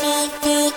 Tic, tic,